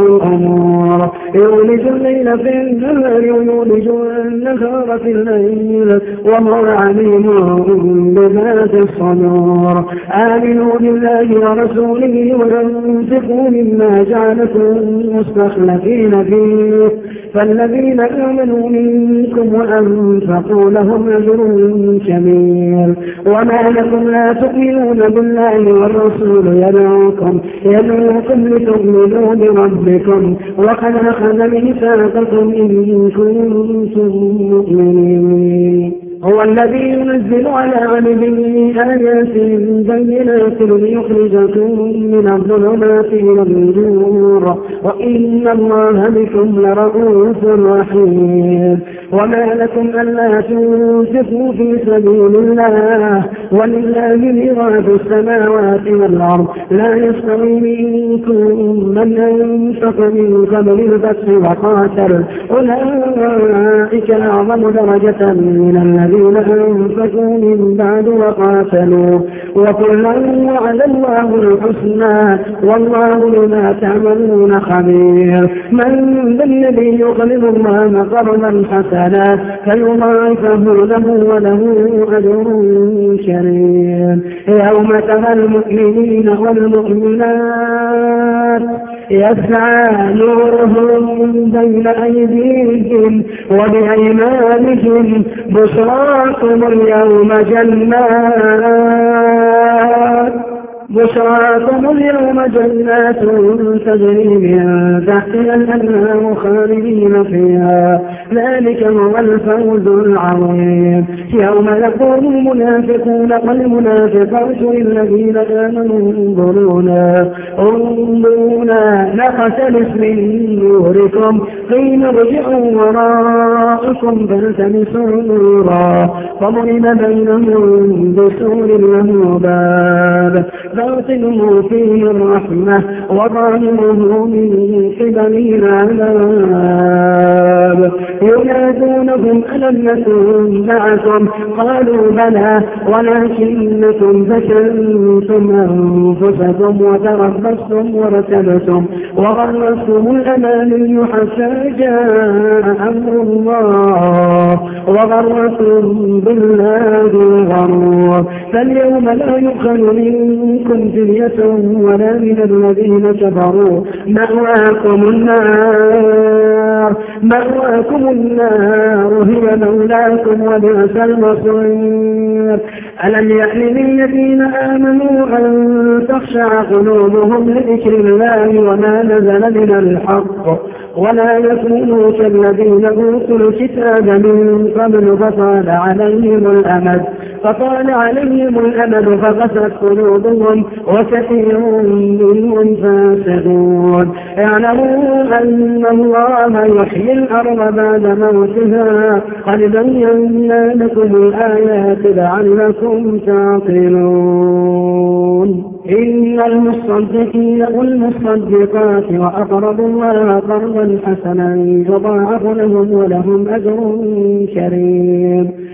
الأمور يولج الليل في النهار ويولج النهار في الليل. وهو عليم بذات الصدور. آمنوا بالله ورسوله وأنفقوا مما جعلكم مستخلفين فيه. فالذين آمنوا منكم وأنفقوا لهم أجر كبير وما لكم لا تؤمنون بالله والرسول يدعوكم يدعوكم لتؤمنوا بربكم. وقد أخذ ميثاقكم إن كنتم مؤمنين هو الذي ينزل على عبده آيات بينات ليخرجكم من الظلمات إلى النور. وإن الله بكم لرؤوف رحيم. وما لكم ألا تنفقوا في سبيل الله. ولله ميراث السماوات والأرض. لا يستوي منكم من أنفق من قبل الفتح وقاتل. أولئك أعظم درجة من الذين أنفقوا من بعد وقاتلوا وكلا وعد الله الحسنى والله بما تعملون خبير. من ذا الذي يقلب الله قرضا حسنا فيضاعفه له وله أجر كريم يوم ترى المؤمنين والمؤمنات يسعى نورهم بين أيديهم وبأيمانهم بشراكم اليوم جنات. بشراكم اليوم جنات تجري من تحتها الأنهار خالدين فيها. ذلك هو الفوز العظيم. يوم يقول المنافقون والمنافقات للذين آمنوا انظرونا. انظرونا نقتبس من نوركم. قيل ارجعوا وراءكم فالتمسوا نورا. فضرب بينهم بسور له باب باطنه فيه الرحمة. وظاهره من قبل العذاب ينادونهم ألم نكن معكم؟ قالوا بلى ولكنكم فتنتم أنفسكم وتربصتم وارتبتم وغرستم الأماني حتى جاء أمر الله وغرتم بالله الغرور فاليوم لا يؤخذ منكم فدية ولا من الذين كفروا مأواكم النار. مأواكم النار هي مولاكم وبئس المصير. ألم يأن للذين آمنوا أن تخشع قلوبهم لذكر الله وما نزل من الحق ولا يكونوا كالذين أوتوا الكتاب من قبل فطال عليهم الأمد. فطال عليهم الأمد فقست قلوبهم وكثير منهم فاسقون. اعلموا أن الله يحيي الأرض بعد موتها. قد بينا لكم الآيات لعلكم تعقلون. إن المصدقين والمصدقات وأقرضوا الله قرضا حسنا يضاعف لهم ولهم أجر كريم.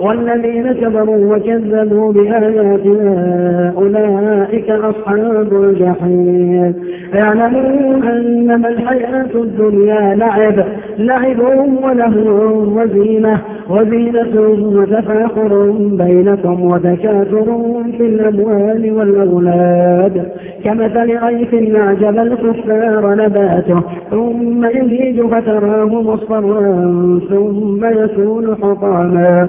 والذين كفروا وكذبوا بآياتنا أولئك أصحاب الجحيم. اعلموا أنما الحياة الدنيا لعب لعب ولهو وزينة وزينة وتفاخر بينكم وتكاثر في الأموال والأولاد. كمثل غيث أعجب الكفار نباته ثم يهيج فتراه مصفرا ثم يكون حطاما.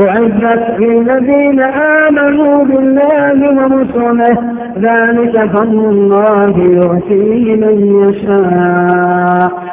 أعزت للذين آمنوا بالله ورسله ذلك فضل الله يؤتيه من يشاء.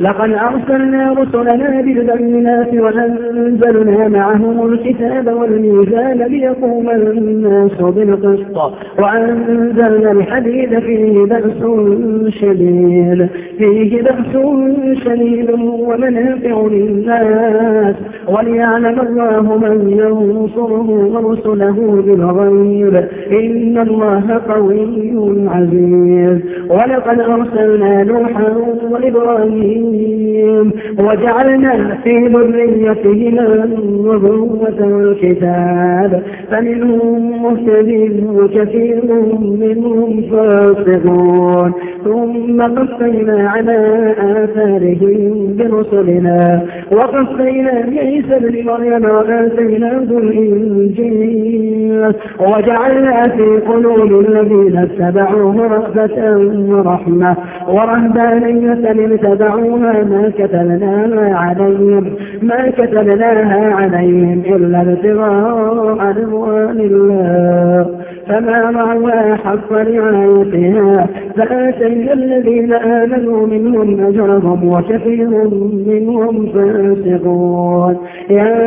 لقد أرسلنا رسلنا بالبينات وأنزلنا معهم الكتاب والميزان ليقوم الناس بالقسط وأنزلنا الحديد فيه بأس شديد فيه بأس شديد ومنافع للناس وليعلم الله من ينصره ورسله بالغيب. إن الله قوي عزيز. ولقد أرسلنا نوحا وإبراهيم الرحيم. وجعلنا في ذريتهما النبوة والكتاب. فمنهم مهتد وكثير منهم فاسقون. ثم قفينا على آثارهم برسلنا. وقفينا بعيسى بن مريم وآتيناه الإنجيل. وجعلنا في قلوب الذين اتبعوه رأفة ورحمة. ورهبانية ابتدعوها ما كتبناها عليهم ما كتبناها عليهم إلا ابتغاء رضوان الله. فما رعوا حق رعايتها فآتينا الذين آمنوا منهم أجرهم وكثير منهم فاسقون. يا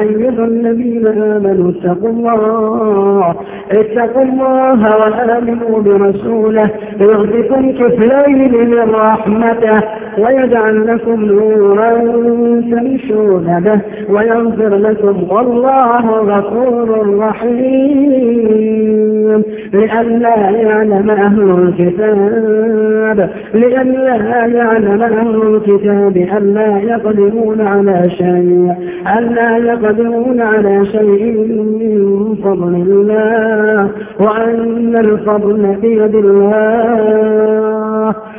أيها الذين آمنوا اتقوا الله اتقوا الله وآمنوا برسوله يغفكم كفلين من رحمته ويجعل لكم نورا تمشون به ويغفر لكم والله غفور رحيم. لئلا يعلم أهل الكتاب لئلا يعلم أهل الكتاب ألا يقدرون على شيء ألا يقدرون على شيء من فضل الله وأن الفضل بيد الله.